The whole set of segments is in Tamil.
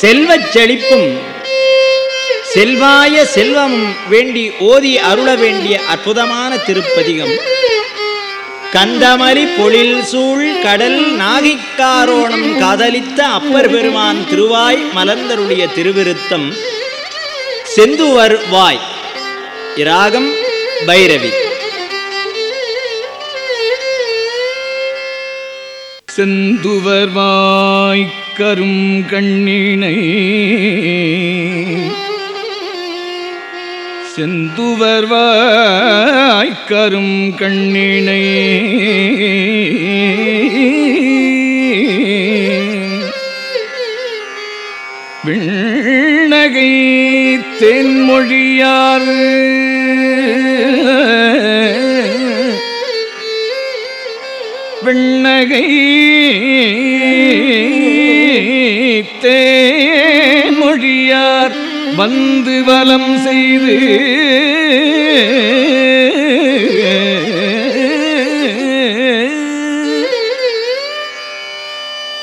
செல்வச் செழிப்பும் செல்வாய செல்வமும் வேண்டி ஓதி அருள வேண்டிய அற்புதமான திருப்பதிகம். கந்தமலி பொழில் சூழ் கடல் நாகிக்காரோணம் காதலித்த அப்பர் பெருமான் திருவாய் மலர்ந்தருடைய திருவிருத்தம். செந்துவர் வாய் இராகம் பைரவி. செந்துவர் கரும் கண்ணினை. செந்துவர் வாய்க்கரும் கண்ணினை. விண்ணகை தென்மொழியாறு. விண்ணகை தேமொழியார் வந்து வலம் செய்து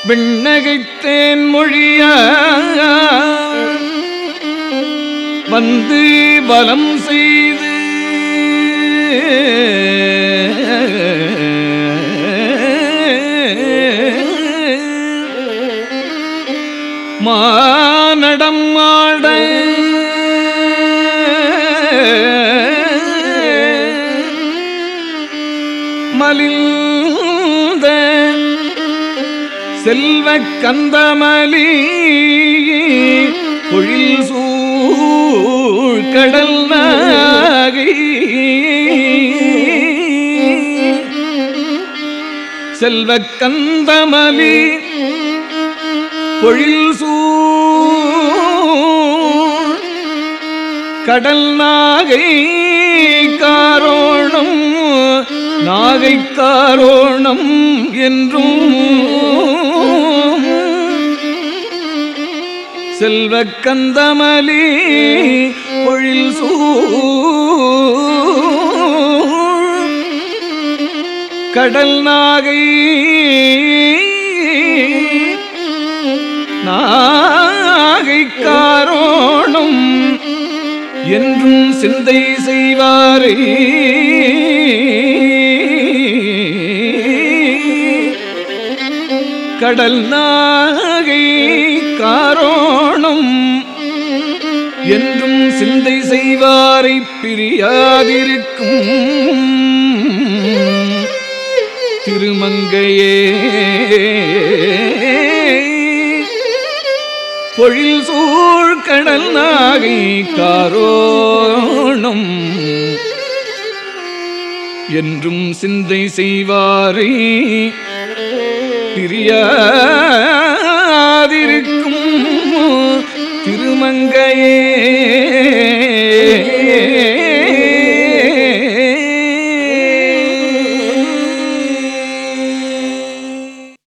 விண்ணகைத்தேன் மொழியார் வந்து வலம் செய்து மானடம் மாட மலிந்த செல்வ கந்தமலி பொழில் சூழ்கடல் நாகை. செல்வ கந்தமலி பொழில் சூழ் கடல் நாகை காரோணம் நாகை காரோணம் என்றும் செல்வ கந்தமலி பொழில் சூழ் கடல் நாகை நாகை என்றும் சிந்தை செய்வாரே. கடல் நாகை காரோணம் என்றும் சிந்தை செய்வாரை பிரியாதிருக்கும். திருமங்கையே பொழில் சூழ் கடல் நாகை காரோணம். என்றும் சிந்தை செய்வாரே பிரியாதிருக்கும்